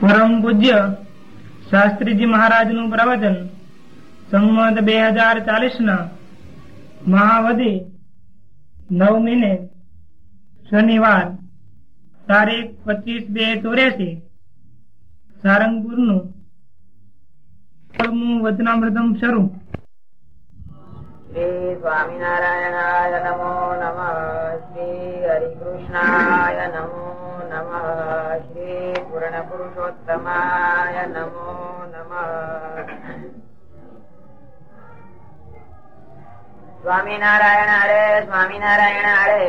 પરમ પૂજ્ય શાસ્ત્રીજી મહારાજનું પ્રવચન સંમત બે હજાર ચાલીસ ના મહાવધી નવમીને શનિવાર તારીખ પચીસ બે ચોર્યાસી સારંગપુરનું વચનામૃતમ શરૂ શ્રી સ્વામિનારાયણાય નમો નમઃ શ્રી હરિકૃષ્ણાય નમો નમઃ શ્રી પૂર્ણ પુરુષોત્તમાય નમો નમ સ્વામિનારાયણ હરે સ્વામિનારાયણ હરે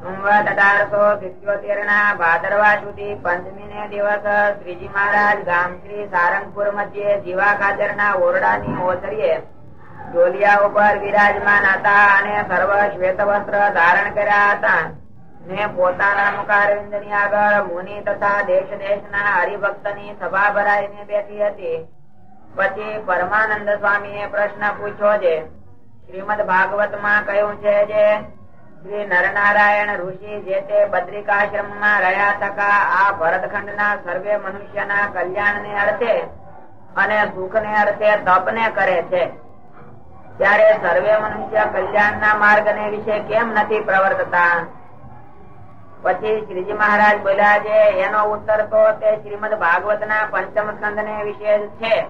સંવત અઢારસો સિત્યોતેર ના ભાદરવા સુધી પંચમી ને દિવસ શ્રીજી મહારાજ ગામ શ્રી સારંગપુર મધ્યે જીવા ખાતર ના ઓરડાની ઓસરીએ ડોલિયા ઉપર વિરાજમાન હતા અને સર્વ શ્વેત વસ્ત્ર ધારણ કર્યા હતા. ને પોતાના મુખારવિંદની આગળ મુનિ તથા દેશ દેશ ના હરિભક્તની સભા ભરાઈને બેઠી હતી. પછી પરમાનંદ સ્વામી પ્રશ્ન પૂછ્યો છે, શ્રીમદ ભાગવતમાં કહ્યું છે જે, શ્રી નરનારાયણ ઋષિ જે તે બદ્રિકાશ્રમમાં રહ્યા તકા આ ભરતખંડ ના સર્વે મનુષ્ય ના કલ્યાણ ને અર્થે અને સુખ ને અર્થે તપ ને કરે છે. ત્યારે સર્વે મનુષ્ય કલ્યાણ ના માર્ગ ને વિશે કેમ નથી પ્રવર્તતા? પછી શ્રીજી મહારાજ બોલ્યા છે, એનો ઉત્તર તો તે શ્રીમદ ભાગવત ના પંચમ સ્કંદ ને વિશે છે.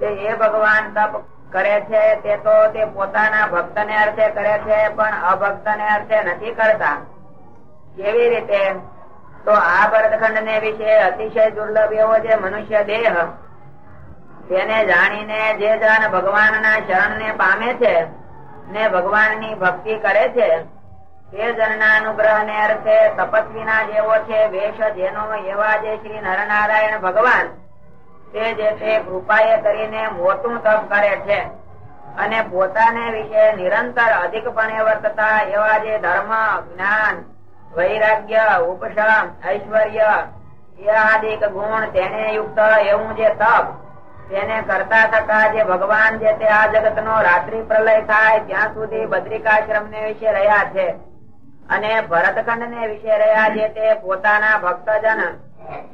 તે એ ભગવાન તપ કરે છે, તે તો તે પોતાના ભક્ત ને અર્થે કરે છે, પણ અભક્ત ને અર્થે નથી કરતા. કેવી રીતે તો આ ભરતખંડ ને વિશે અતિશય દુર્લભ એવો છે મનુષ્ય દેહ. તેને જાણીને જે જન ભગવાન ના શરણ ને પામે છે ને ભગવાનની ભક્તિ કરે છે, તે જન ના અનુગ્રહ ને અર્થે તપસ્વી ના જેવો છે, વેશ જેનો એવા જે શ્રી નરનારાયણ ભગવાન, તે જે તે કૃપાએ કરીને મોટું તપ કરે છે અને પોતાને વિશે નિરંતર અધિકપણે વર્તતા એવા જે ધર્મ, જ્ઞાન, વૈરાગ્ય, ઉપશમ, ઐશ્વર્ય આદિક ગુણ તેને યુક્ત એવું જે તપ તેને કરતા થતા જે ભગવાન જે તે આ જગત નો રાત્રિ પ્રલય થાય, ત્યાં સુધી બદ્રિકાશ્રમ ને વિશે રહ્યા છે. અને ભરતખંડ ને વિશે રહ્યા જે તે પોતાના ભક્તજન,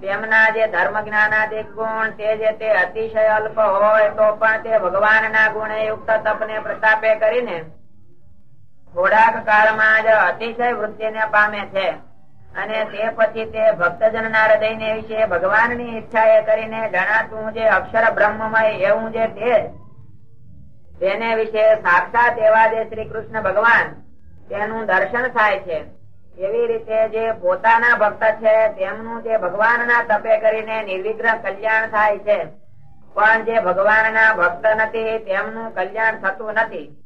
તેમના જે ધર્મ જ્ઞાનાદિક ગુણ, તે જે તે અતિશય અલ્પ હોય, તો પણ તે ભગવાન ના ગુણે યુક્ત તપ ને પ્રતાપે કરીને થોડાક કાળમાં જ અતિશય વૃદ્ધિ ને પામે છે. અને તે પછી તે ભક્તજન ના હૃદય ને વિશે ભગવાનની ઈચ્છા એ કરીને જણાતું જે અક્ષર બ્રહ્મમય એવું જે તેજ તેને વિશે સાક્ષાત એવા જે શ્રી કૃષ્ણ ભગવાન તેનું દર્શન થાય છે. એવી રીતે જે પોતાના ભક્ત છે, તેમનું જે ભગવાન ના તપે કરીને નિર્વિગ્રહ કલ્યાણ થાય છે. પણ જે ભગવાન ના ભક્ત નથી, તેમનું કલ્યાણ થતું નથી.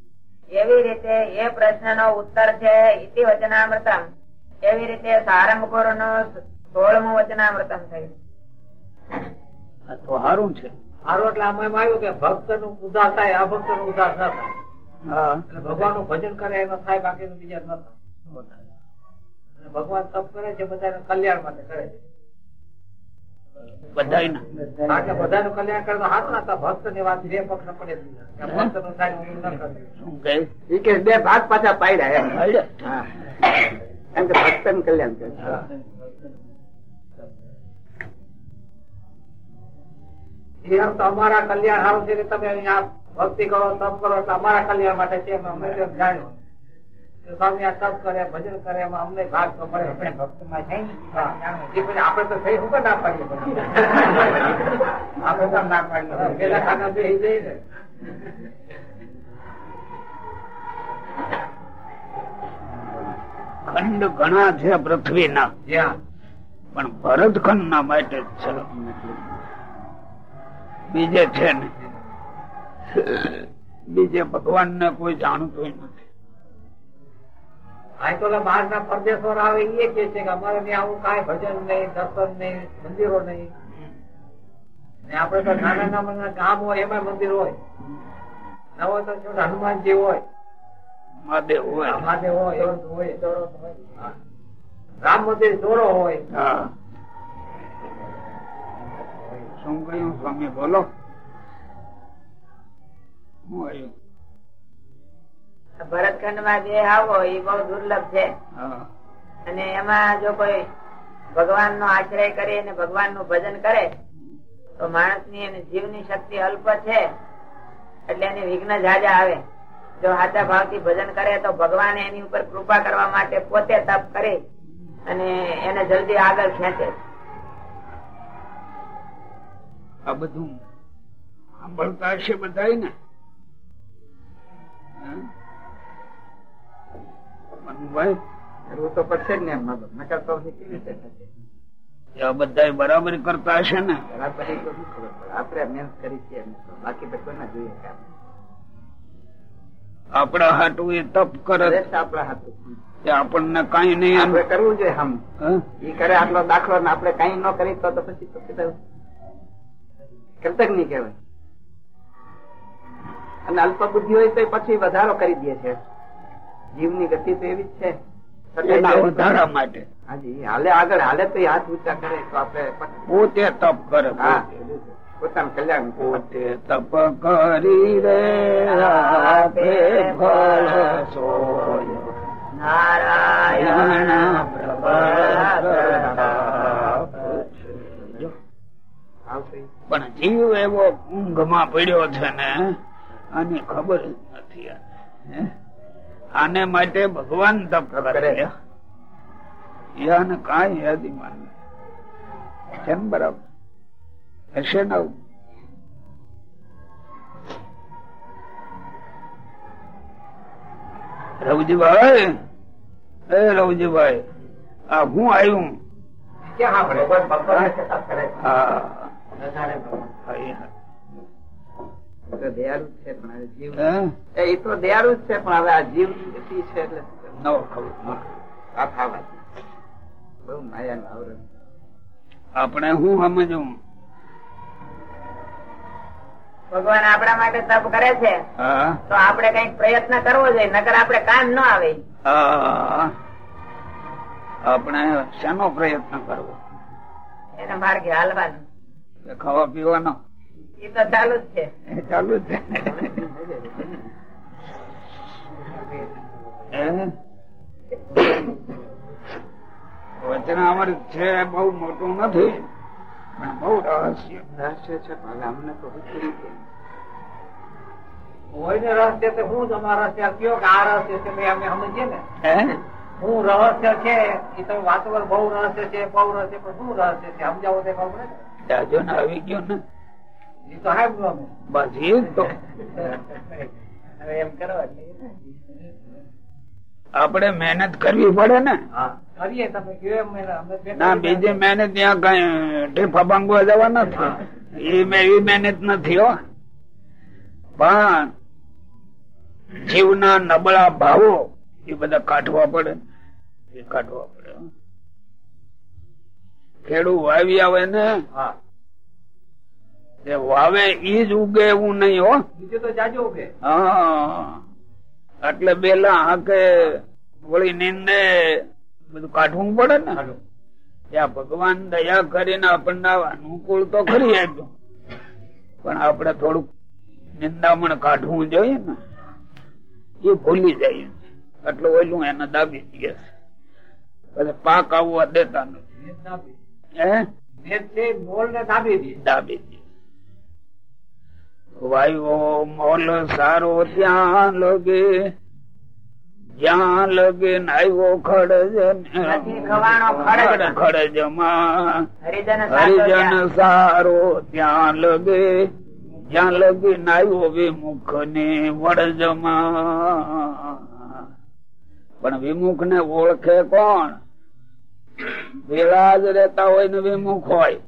એવી રીતે એ પ્રશ્ન નો ઉત્તર છે ઇતિ વચનામૃતમ એવી રીતે સારંગપુરનું સોળમું વચનામૃતમ થયું? તો સારું છે. સારું એટલે આમાં આવ્યું કે ભક્તનું ઉદાર થાય અભક્તનું ન થાય. ભગવાનનું ભજન કરે એનો થાય બાકી બીજા ન થાય. ભગવાન તપ કરે છે બધાને કલ્યાણ માટે કરે છે. ના ની ન બે ભાગ પાછા પાડ્યા એમ કે ભક્ત કલ્યાણ કરે. અમારા કલ્યાણ સારું છે તમે અહીંયા ભક્તિ કરો તપ કરો એટલે અમારા કલ્યાણ માટે છે અમે જાણ્યું. સ્વામી આ તપ કરે ભજન કરે એમાં અમને ભાગ તો મળે આપણે છે. હા. એ પછી આપણે તો થઈ શું ના પાડીએ આપણે તો ના પાડીએ. પેલા ખાના બેસી જઈએ ખંડ ઘણા છે પૃથ્વીના. પણ ભરતખંડ ના માટે જ છે. બીજે છે ને. બીજે ભગવાન ને કોઈ જાણતું નથી. બહાર ના પરદેશો આવે એ કે છે કે અમારે ત્યાં આવું કઈ ભજન નહીં દર્શન નહીં મંદિરો નહીં. આપડે તો નાના નાના ગામ હોય એમાં મંદિર હોય. નવો તો હનુમાનજી હોય. મહાદેવ હોય. મહાદેવ હોય એવું તો હોય. હા. રામ મંદિર ચોરો હોય. હા. શું કહ્યું સ્વામી બોલો. ભરતખંડમાં જે આવો એ બહુ દુર્લભ છે. હા. અને એમાં જો કોઈ ભગવાન નો આશ્રય કરી અને ભગવાનનું ભજન કરે તો માણસની અને જીવની શક્તિ અલ્પ છે. એટલે એની વિઘ્ન જાજા આવે. જો સાચા ભાવથી ભજન કરે તો ભગવાન એની ઉપર કૃપા કરવા માટે પોતે તપ કરે અને એને જલ્દી આગળ ખેંચે. આ બધું સાંભળતા હશે બધા ને તો પડશે ને એમ. નકર તો કેવી રીતે થશે? આ બધા બરાબર કરતા હશે ને? બરાબર તો શું ખબર પડે? આપણે મહેનત કરી છે બાકી તો ના જોઈએ આપડા હાટું એ તપ કરે. આપણા હાથું. આપણને કઈ નહીં આપણે કરવું જોઈએ હમ એ કરે આટલો દાખલો ને આપણે કઈ ન કરી તો પછી તો નહીં કહેવાય. અને અલ્પ બુદ્ધિ હોય તો પછી વધારો કરી દે છે. જીવની ગતિ તો એવી જ છે. વધારા માટે. હાજી હાલે આગળ હાલે તો હાથ ઊંચા કરે તો આપણે પોતે તપ કરે હા. પોતાનું કલ્યાણ પોતે તપ કરી રે રાતે ફળ સોય. નારાયણ પણ જીવ એવો ઊંઘમાં પડ્યો છે ને આની ખબર નથી આને માટે ભગવાન તપ કરે યાને કાંઈ યાદી માન. છે બરાબર? હશે ને રવજીભાઈ એ રવજીભાઈ આ હું આવ્યું દયાળુ છે પણ જીવ? એ તો દયાળુ જ છે પણ હવે આ જીવ છે એટલે નવો ખબર આ થાવા બહુ માયાનું આવરણ આપણે હું સમજવું ભગવાન આપણા માટે તપ કરે છે તો આપણે કંઈક પ્રયત્ન કરવો જોઈએ નકર આપણે કામ ન આવે. આપણે શેનો પ્રયત્ન કરવો? એને માર્ગે હાલવાનું. ખાવા પીવાનો? એ તો ચાલુ જ છે. ચાલુ જ છે. વચન અમર છે બહુ મોટું નથી. બહુ રહસ્ય રહસ્ય છે પણ અમને તો હોય રહસ્ય તો હું તમારા રહસ્ય કયો કે આ રહસ્ય છે ભાઈ અમે સમજીએ ને? હું? રહસ્ય છે એ તમે વાતો બહુ રહસ્ય છે બહુ રહસ્ય પણ શું રહસ્ય છે સમજાવો તે ખબર ને. જાજો ને આવી ગયો ને. એ તો હા બસ એ તો. હવે એમ કરવા આપણે મહેનત કરવી પડે ને. હા. ના બીજી મહેનત ત્યાં કઈ ઢેફા ભાંગવા જવા નથી. એવી મહેનત નથી હો. પણ જીવના નબળા ભાવો એ બધા કાઢવા પડે. એ કાઢવા પડે હો. ખેડૂ વાવી આવે ને હા. તે વાવે ઈ જ ઉગે એવું નહીં હો. બીજું તો જાજો ઉગે. હા. એટલે બેલા હાકે વળી નીંદે બધું કાઢવું પડે ને ત્યાં ભગવાન દયા કરીને આપણને અનુકૂળ તો કરી આપ્યું પણ આપણે થોડુંક નિંદામણ કાઢવું જોઈએ ને એ ભૂલી જાય એટલે ઓલું એને દાબી દે પછી પાક આવવા દેતા નથી. દાબી દે વાયુ મોલ સારો ત્યાં લગે. જ્યાં લગે આવ્યો ખડજ ખડજ. માં હરિજન સારો ત્યાં લગે. જ્યાં લગે આવ્યો વિમુખ ને વડજ પણ વિમુખ ને ઓળખે કોણ? વેળા જ રહેતા હોય ને વિમુખ હોય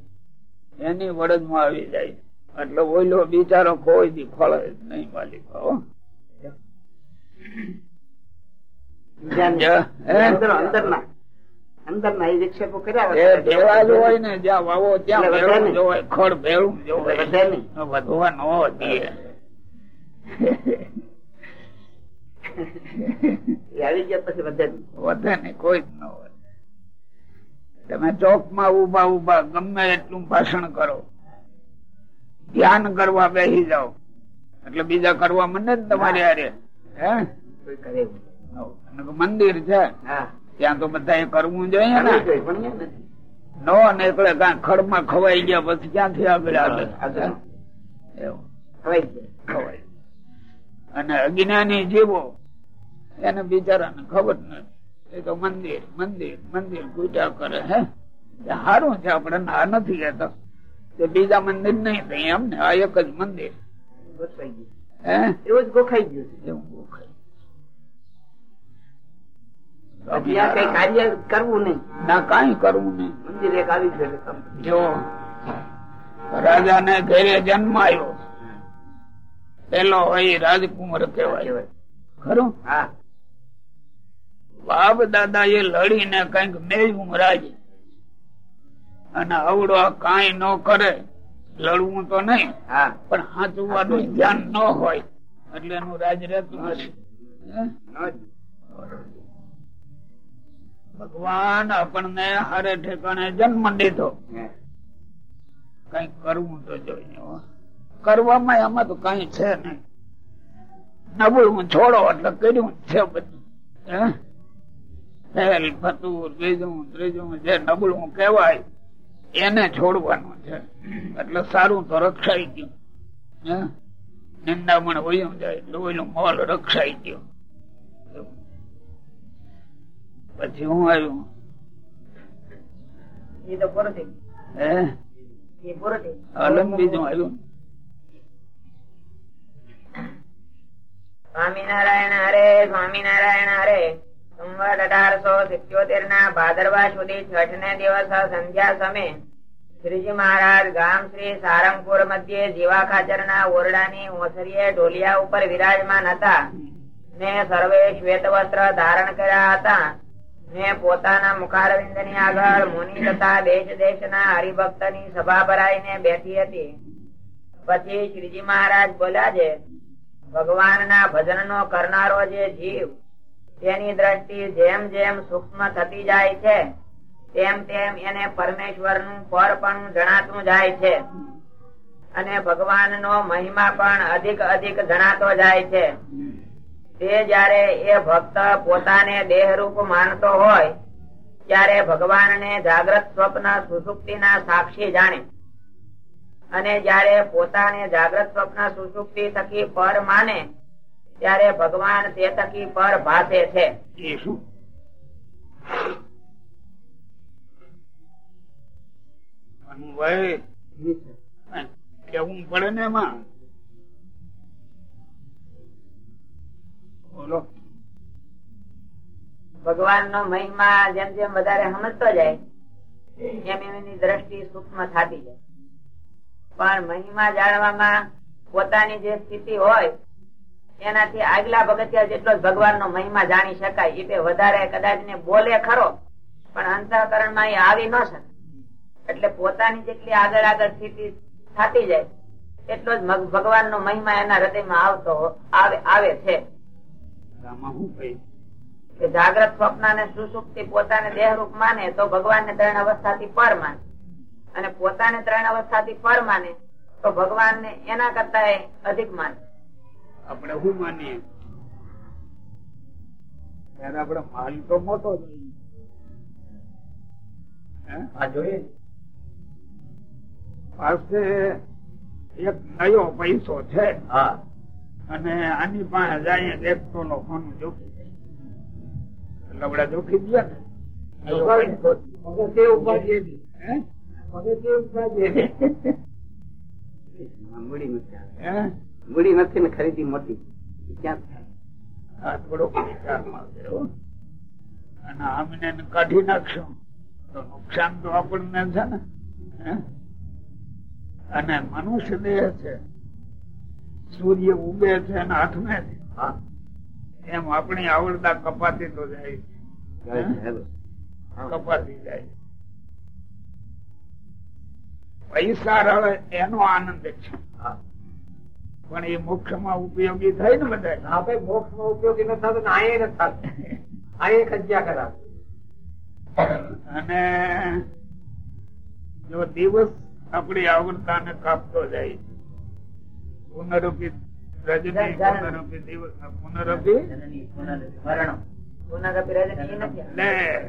એની વડજમાં આવી જાય. એટલે ઓઈલો બિચારો કોઈ દી ફળ જ નહીં માલિક કોઈ જ ન હોય તમે ચોકમાં ઊભા ઊભા ગમે એટલું ભાષણ કરો. ધ્યાન કરવા બેસી જાઓ. એટલે બીજા કરવા મને જ તમારે હારે. હે? કોઈ કરે મંદિર છે. હા. ત્યાં તો બધા કરવું જોઈએ ને. કરવું જોઈએ, નથી. નો. નીકળે કાંઈ ખડમાં ખવાઈ ગયા પછી ક્યાંથી આગળ આવે? ખવાય અને અજ્ઞાની જીવો એને બિચારાને ખબર નથી. એ તો મંદિર મંદિર મંદિર પૂજા કરે હે? સારું છે આપણે ના નથી કેતો કે બીજા મંદિર નહીં એમ ને આ એક જ મંદિર. એવું જ ગોખાઈ ગયું છે. એવું ગોખાય. કઈ કાર્ય કરવું નહીં. ના કાંઈ કરવું નહીં. મંદિર એક આવી ગયું જો રાજા ને ઘરે જન્મ આવ્યો પેલો હોય રાજકુમાર કેવાય ખરું? હા. બાપ દાદા એ લડીને કંઈક મેળવું રાજ અને અવડો કઈ ન કરે લડવું તો નહીં. હા. પણ હાચવાનું ધ્યાન ન હોય એટલે એનું રાજ રહેતું નથી. ભગવાન આપણને હારે ઠેકાણે જન્મ દીધો. કઈ કરવું તો જોઈએ. કરવામાં એમાં તો કઈ છે નહીં. નબળું છોડો એટલે કર્યું છે બધું. હે? પહેલ ફતુર બીજું ત્રીજું જે નબળું કહેવાય એને છોડવાનું છે. એટલે સારું તો રક્ષાઈ ગયું. હે? નિંદામણ વયું જાય એટલે ઓલું મોલ રક્ષાઈ ગયો. પછી હું આવ્યું? એ તો પૂરું થઈ હે? એ પૂરું થઈ ગયું. બીજું આવ્યું. સ્વામિનારાયણ હરે સ્વામિનારાયણ હરે. સંવત અઢારસો સિત્યોતેર ના ભાદરવા સુધી છઠ ને દિવસ સંધ્યા સમય. શ્રીજી મહારાજ ગામ શ્રી સારંગપુર મધ્યે જીવા ખાચર ના ઓરડાની ઓસરીએ ઢોલિયા ઉપર વિરાજમાન હતા. ને સર્વે શ્વેત વસ્ત્ર ધારણ કર્યા હતા. ને પોતાના મુખારવિંદની આગળ મુનિ તથા દેશ દેશ ના હરિભક્તની સભા ભરાઈને બેઠી હતી. પછી શ્રીજી મહારાજ બોલ્યા છે ભગવાન ના ભજન નો કરનારો જે જીવ, તેની દ્રષ્ટિ જેમ જેમ સૂક્ષ્મ થતી જાય છે, તેમ તેમ એને પરમેશ્વરનું પણ જણાતું જાય છે. અને ભગવાન નો મહિમા પણ અધિક અધિક જણાતો જાય છે. તે જયારે એ ભક્ત પોતાને દેહરૂપ માનતો હોય ત્યારે ભગવાનને જાગ્રત સ્વપ્ન સુષુપ્તિ ના સાક્ષી જાણે. અને જયારે પોતાને જાગ્રત સ્વપ્ન સુષુપ્તિ થકી પર માને ત્યારે ભગવાન તે થકી પર ભાષે છે. કેવું પડે ને એમાં. બોલો. ભગવાન નો મહિમા જેમ જેમ વધારે સમજતો જાય, એમ એમની દ્રષ્ટિ સૂક્ષ્મ થતી જાય. પણ મહિમા જાણવામાં પોતાની જે સ્થિતિ હોય, એનાથી આગલા પગથિયા જેટલો ભગવાન નો મહિમા જાણી શકાય, એ તે વધારે કદાચ ને બોલે ખરો, પણ અંતઃકરણમાં એ આવી ન શકે. એટલે પોતાની જેટલી આગળ આગળ સ્થિતિ થતી જાય, એટલો જ ભગવાન નો મહિમા એના હૃદયમાં આવતો આવે છે. કે? જાગ્રત સ્વપ્ન અને સુસુપ્તિ પોતાને દેહરૂપ માને તો ભગવાન ને ત્રણ અવસ્થાથી પર માને. અને પોતાને ત્રણ અવસ્થાથી પર માને તો ભગવાન ને એના કરતા અધિક માને. આપણે શું માનીએ? ત્યારે આપણે માલ તો મોટો જોઈએ હે? આ જોઈએ. પાસે એક નયો પૈસો છે. હા. અને આની પાસે જાય એક તોલો ફોન જોખી લવડા જોખી ગયા. મૂડી નથી ને ખરીદી મોટી. ક્યાં થોડોક વિચારમાં આવ્યો અને આમને કાઢી નાખશો. તો નુકસાન તો આપણને છે ને. હે? અને મનુષ્ય દેહ છે. સૂર્ય ઉગે છે અને હાથમે છે. એમ આપણી આવડતા કપાતી તો જાય. કપાતી જાય પૈસા રળે એનો આનંદ છે. પણ એ મોક્ષમાં ઉપયોગી થાય ને બધા હા ભાઈ મોક્ષમાં ઉપયોગી નથી થતો ને અહીંયા નથી થતું. અહીંયા ખજ્યા કરા અને જો દિવસ આપણી આવડતા ને કાપતો જાય પુનરૂપી રજની પુનરૂપી દિવસ પુનરૂપી પુનરપી રજની નથી લે.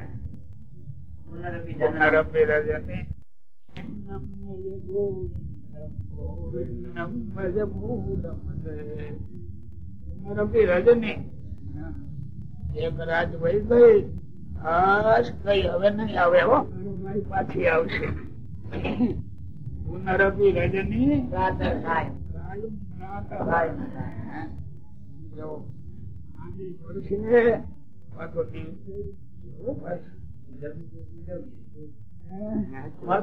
પુનરપી. રજની. પુનરપી રજની એક રાત વહી ગઈ. આજ કઈ હવે નહીં આવે હો. મારી પાછી આવશે. પુનરપી રજની પ્રાતઃ થાય.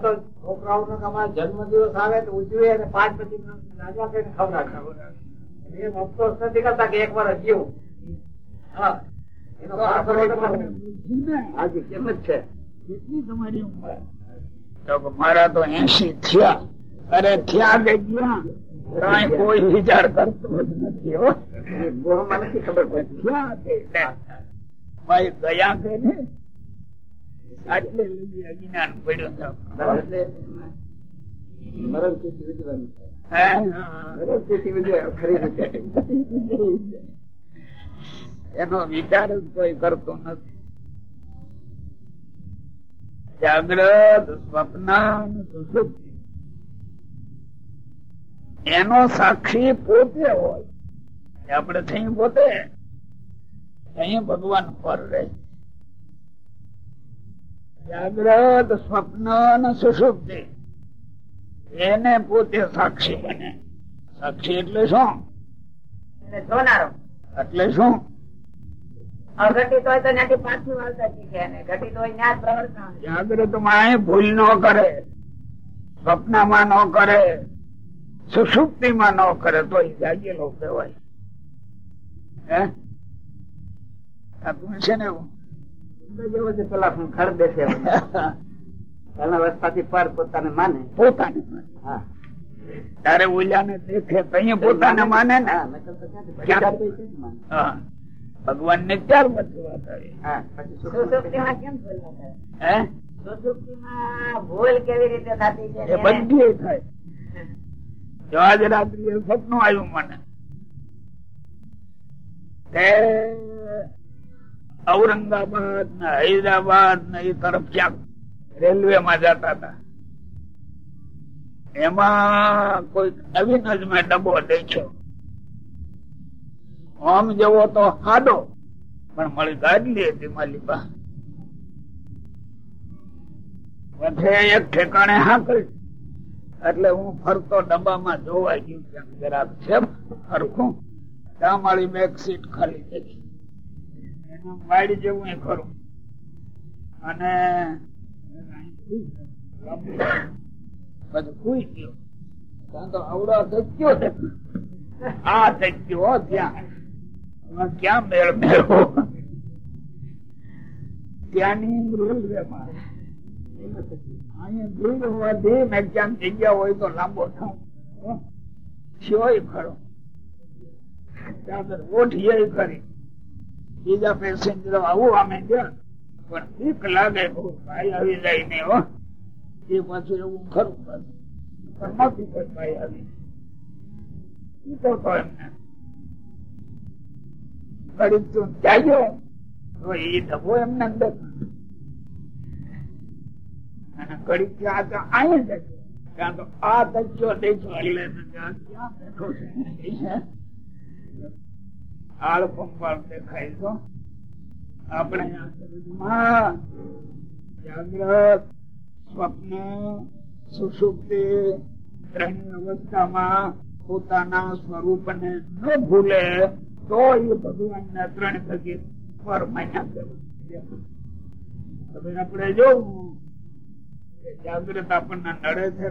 છોકરાઓનો કે જન્મદિવસ આવે તો ઉજવે અને પાંચ પછી રાજા ખવડાવે. એમ અફસોસ નથી કરતા કે એક વાર જીવું. હા. એનો તો આપણે પાછો કોને તો- પૂછ્યું ને? હાજી કેમ જ છે. કેટલી તમારી ઉંમર. મારા તો એસી થયા. અરે થયા કે ગયા. કાંઈ કોઈ વિચાર કરતો જ નથી હો. એ નથી ખબર પડતી થયા કે ગયા કે ને? આટલે લગી અજ્ઞાન પડ્યું છે. મરણ તિથિ વિજવાનું મરણ તિથિ વિજય ખરી રીતે એનો વિચાર જ કોઈ કરતો નથી. જાગ્રત સ્વપ્ન અને સુષુપ્તિ એનો સાક્ષી પોતે હોય. આપણે થઈ પોતે. અહીં ભગવાન પર રહે. જાગ્રત સ્વપ્ન અને સુષુપ્તિ એને પોતે સાક્ષી બને. સાક્ષી એટલે શું? જોનારો. એટલે શું? અઘટિત હોય તો ત્યાંથી પાછું વાળતા શીખે અને ઘટિત હોય ત્યાં પ્રવર્તન. જાગ્રતમાં ભૂલ ન કરે. સ્વપ્નમાં ન કરે. સુષુપ્તિ માં ન કરે તો એ જાગેલો કહેવાય. હે? છે ને એવું? જેવો છે પેલા ખર બેસે ઘણા પર પોતાને માને. પોતાને હા. તારે ઓલાને દેખે તો અહીંયા પોતાને માને ને. ભગવાન ને ચાર બધી ભૂલ કેવી રીતે થતી છે બધી થાય. જો આજ રાત્રિએ સપનું આવ્યું મને ઔરંગાબાદ ને હૈદરાબાદ ને એ તરફ ક્યાંક રેલવે માં જતા હતા. એમાં કોઈ નવીન જ મેં ડબ્બો દેખ્યો. આમ જેવો તો હાડો, પણ મળી ગાડલી હતી મારી પાસે. એક ઠેકાણે હાંકળી. એટલે હું ફરતો ડબ્બામાં જોવા ગયું ક્યાંક જરાક છે ફરખું ત્યાં મારી બેક સીટ ખાલી દેખી એનું વાડી જેવું એ ખરું. અને બધું કુઈ ગયો. ત્યાં તો આવડો ધક્યો છે. આ ધક્યો ત્યાં. ક્યાં મેળ મેળવો? ત્યાંની રેલવેમાં. અહીંયા તો બીજા પેસેન્જરો લાગે. ભાઈ આવી જાય ને એ પાછું એવું ખરું પાછું. પણ નથી કોઈ ભાઈ તો એમને? ઘડીક તું જાગ્યો તો એ ડબ્બો એમને અંદર ઘડીક ત્યાં અવસ્થામાં પોતાના સ્વરૂપને ન ભૂલે તો એ ભગવાન ના ત્રણ થકી પર માન્યા કહેવાય હવે આપણે જોવું છે છે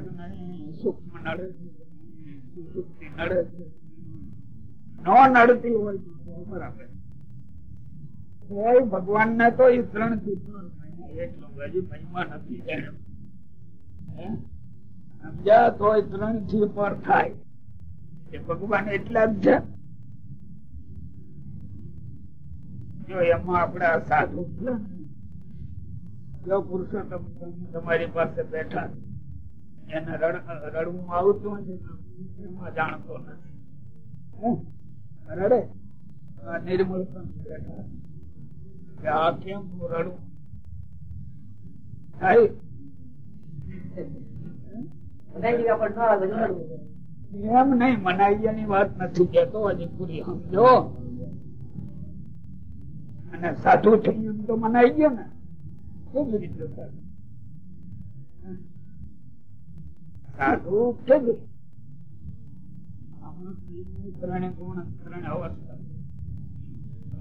છે ભગવાન ને તો એ ત્રણ એટલો હજી મહિમા નથી સમજ્યા? તો ત્રણથી પર થાય. એ ભગવાન એટલા જ છે. જો એમાં આપડા સાધુ પુરુષોત્તમ સ્વામી તમારી પાસે બેઠા એને રડવું આવતું નથી જાણતો નથી. રડે? નિર્મળ પણ બેઠા આ કેમ હું રડું. એમ નહીં વાત નથી કેતો હજી પૂરી સમજો. અને સાધુ થઈ એમ તો મનાઈ ગયો ને.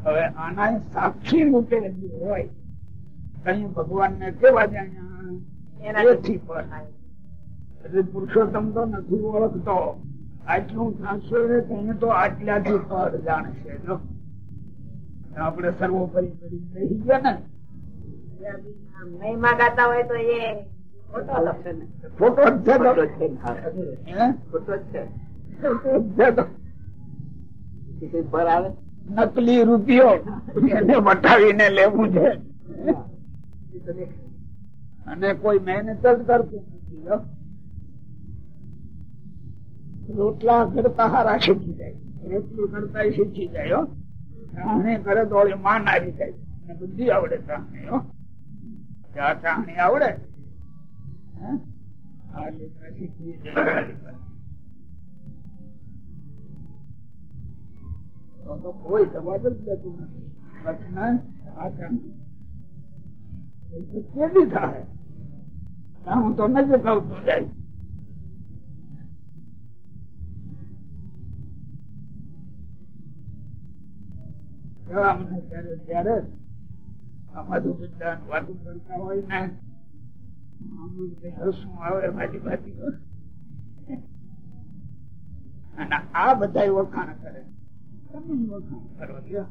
હવે આના સાક્ષી રૂપે હોય. કઈ ભગવાન ને કેવા એટલે પુરુષોત્તમ તો નથી ઓળખતો. આટલું થશે તેને તો આટલાથી પર જાણશે. જો. આપણે સર્વોપરી કરી રહી ગયા ને. મહિમા ગાતા હોય તો એ. ફોટો છે નકલી રૂપિયો એને વટાવીને લેવું છે. અને કોઈ મહેનત જ કરતું નથી રોટલા કરતા હારા શીખી જાય. રોટલું કરતા શીખી જાય હો. ઘરે કરે માન આવી જાય. અને બુદ્ધિ આવડે ચા ચાણી આવડે. તો કોઈ જવાબ જ દેતું નથી કેદી થાય હું તો નજીક આવતો જાય. ત્યારે આ મધુ વિદ્વાન કરતા હોય ને હસવું આવે મારી બાજી અને આ બધા વખાણ કરે. તમે વખાણ કરો.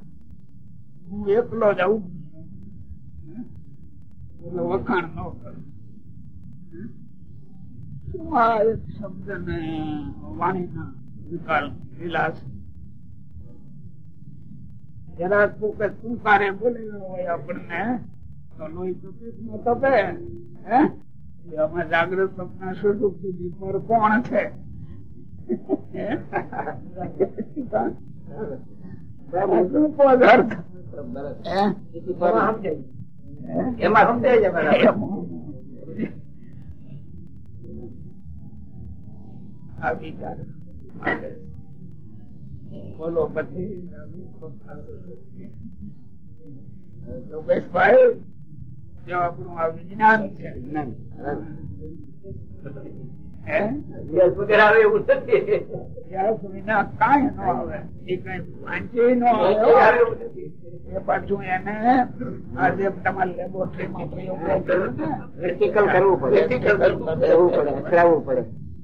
હું એકલો જ આવું. એટલે વખાણ ન કરું. શું આ શબ્દ ને વાણીના વિકાલ વિલાસ જરા શું કારે બોલેલો હોય આપણને તો લોહી તો પેટમાં તપે હે? એ અમે જાગૃત સપના સ્વરૂપ સુધી પર કોણ છે? આ શું બોલો પછી યોગેશભાઈ જો આપણું આ વિજ્ઞાન છે.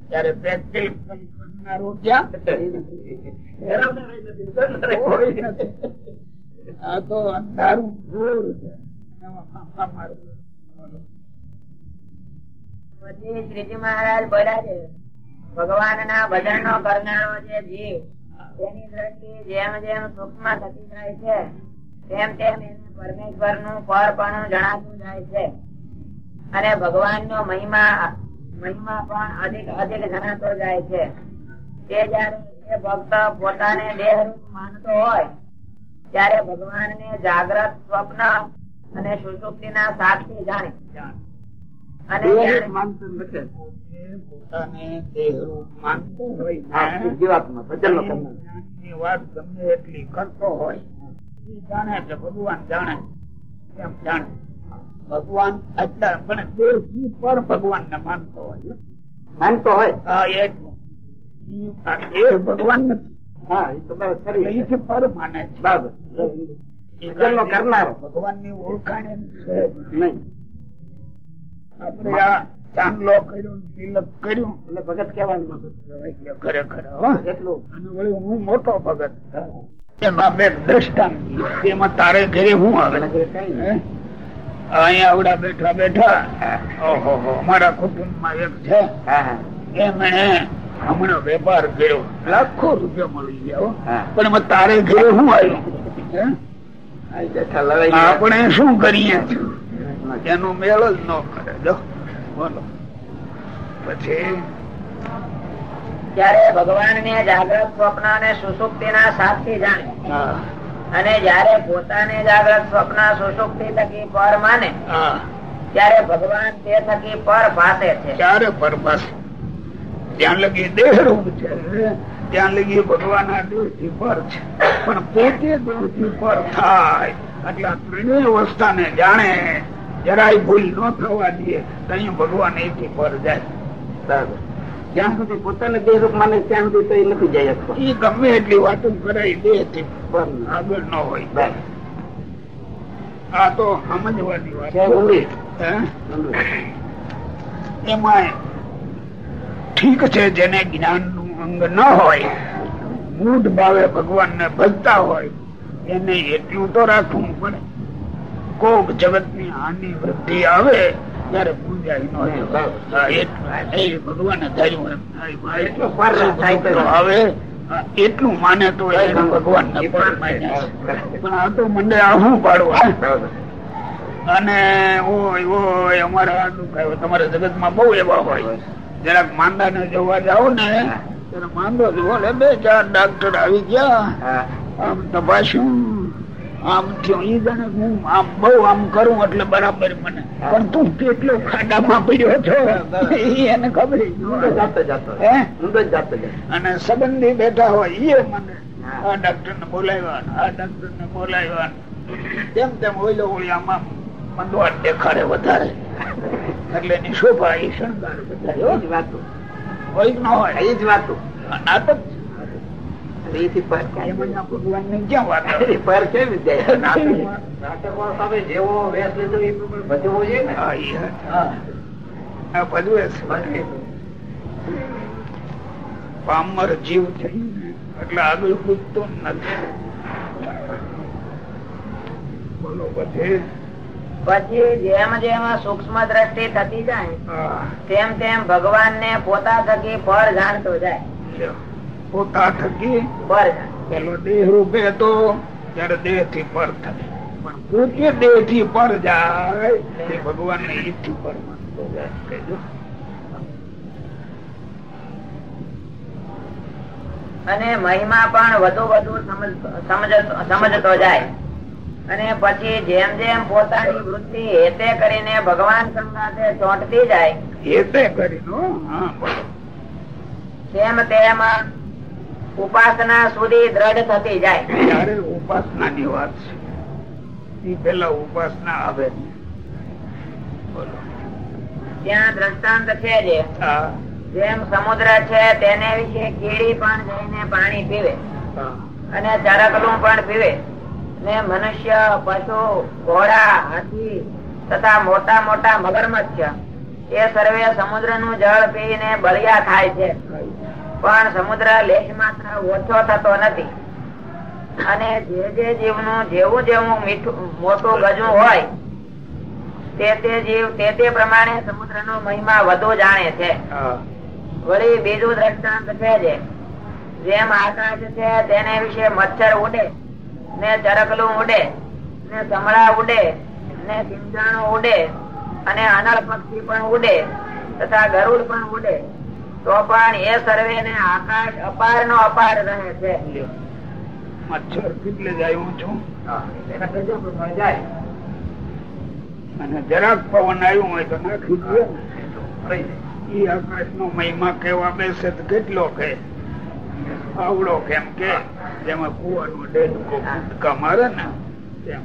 ત્યારે પ્રેક્ટિકલ આ તો અંધારું. ઘોર છે શ્રીજી મહારાજ બોલ્યા છે. ભગવાન ના ભજન નો કરનારો જે જીવ. તેની દ્રષ્ટિ જેમ જેમ સૂક્ષ્મ થતી જાય છે તેમ તેમ એને પરમેશ્વરનું પરપણું જણાતું જાય છે. અને ભગવાન નો મહિમા મહિમા પણ અધિક અધિક જણાતો જાય છે. તે જયારે ભક્ત પોતાને દેહરૂપ માનતો હોય ત્યારે ભગવાન ને જાગ્રત સ્વપ્ન અને સુષુપ્તિ ના સાક્ષી જાણે દેહ ભગવાન જાણે. એમ જાણે. ભગવાન આટલા પણ ભગવાન ને માનતો હોય. માનતો હોય. ભગવાન નથી. એ તો બરાબર શરીર છે. એથી પર માને છે. બરાબર એ ભજનનો કરનારો. ભગવાનની ઓળખાણ છે. નહીં. આપણે આ ચાંદલો કર્યો તિલક કર્યું. એટલે ભગત કહેવાનું કહેવાય ખરેખર હો. એટલું. અને વળી હું મોટો ભગત. એમાં બે દ્રષ્ટાંત એમાં તારે ઘરે હું આવે અહીંયા આવડા બેઠા બેઠા. ઓહો હો. અમારા કુટુંબમાં એક છે. એમણે હમણાં વેપાર કર્યો. લાખો રૂપિયા મળી ગયા પણ એમાં તારે ઘરે શું આવ્યું. આપણે શું કરીએ? એનો મેળ જ ન કરે. જો બોલો. પછી? ત્યારે ભગવાન ને જાગ્રત સ્વપ્ન અને સુષુપ્તિ ના સાક્ષી જાણે. અને જયારે પોતાને જાગ્રત સ્વપ્ન સુષુપ્તિ થકી પર માને હા. ત્યારે ભગવાન તે થકી પર ભાસે છે. ત્યારે પરપાસ ત્યાં લગી દેહ રૂપ છે. ત્યાં લગી ભગવાન દેહથી પર છે. પણ પોતે દેહથી પર થાય એટલે આ ત્રણેય અવસ્થાને જાણે જરાય ભૂલ ન થવા દે ત્યાં ભગવાન એથી પર જાય. જ્યાં સુધી પોતાને દેહ રૂપ માને ત્યાં સુધી તો એ નથી જઈ એ ગમે એટલી વાતો કરાય દેહથી. આગળ ન હોય. આ તો સમજવાની વાત. એમાં ઠીક છે જેને જ્ઞાનનું અંગ ન હોય મૂઢ ભાવે ભગવાન ને ભજતા હોય એને એટલું તો રાખવું પડે. કોક જગતની હાનિ વૃદ્ધિ આવે ત્યારે એટલું માને તો ભગવાન. પણ આ તો મને આવું પાડવા અને ઓય ઓય અમારા તમારા જગતમાં બહુ એવા હોય. જરાક માંદા ને જોવા જાવ ને માંદો જોવો લે બે ચાર ડાક્ટર આવી ગયા આમ તપાસ્યું આમ થયો એ જાણે હું આમ બહુ આમ કરું એટલે બરાબર મને પણ તું કેટલો ખાડામાં પડ્યો છો એને ખબર ય ન ઊંડો હોય. જાતો જાતો. હે? ઊંડો જ જાતો જાય. અને સંબંધી બેઠા હોય એ મને આ ડાક્ટર ને બોલાવ્યા આ ડાક્ટર ને બોલાવ્યા. તેમ તેમ ઓઈલો ઓળી આમાં મંદવાડ દેખાડે વધારે એટલે એની શોભા એ શણગાર બધા. હોય ન હોય? એ જ વાતો. નાટક પામર જીવ છે. એટલે આગળ કૂદતો નથી. બોલો પછી પછી જેમ જેમ સૂક્ષ્મ દ્રષ્ટિ થતી જાય તેમ તેમ ભગવાન ને પોતા થકી ફળ જાણતો જાય. પોતા થકી? ફળ પેલો દેહ રૂપે તો ત્યારે દેહથી પર થાય. પણ દેહથી પર જાય તે ભગવાન ને ઈથી પર માનતો જાય. અને મહિમા પણ વધુ વધુ સમજતો જાય. અને પછી જેમ જેમ પોતાની વૃત્તિ હેતે કરીને ભગવાન સંગાથે ચોંટતી જાય હેતે કરીને તેમ તેમ ઉપાસના સુધી દ્રઢ થતી જાય. ત્યારે ઉપાસના ની વાત છે. એ પેલા ઉપાસના આવે ત્યાં દ્રષ્ટાંત છે જે. જેમ સમુદ્ર છે તેને વિશે કીડી પણ જઈને પાણી પીવે. અને ચરકલું પણ પીવે. ને મનુષ્ય પશુ ઘોડા હાથી તથા મોટા મોટા મગરમચ્છ. એ સર્વે સમુદ્રનું જળ પીને બળિયા થાય છે. પણ સમુદ્ર લેશ માત્ર ઓછો થતો નથી. અને જે જે જીવનું જેવું જેવું મીઠું મોટું ગજું હોય તે તે જીવ તે તે પ્રમાણે સમુદ્ર નો મહિમા વધુ જાણે છે. વળી બીજું દ્રષ્ટાંત છે જેમ આકાશ છે તેને વિશે મચ્છર ઉડે ને ચરકલું ઉડે ને સમળા ઉડે ને સિંજાણો ઉડે અને અનળ પક્ષી પણ ઉડે તથા ગરુડ પણ ઉડે. તો પણ એ સર્વે ને આકાશ અપાર નો અપાર રહે છે. મચ્છર કેટલે જાય ઊંચું છું? જાય. અને જરાક પવન આવ્યું હોય તો નાખી દે. ઈ આકાશ નો મહિમા કેવા બેસે કેટલો કે આવડો કેમ કે જેમાં કુવાનો ડેડકો ફૂટકા મારે ને તેમ.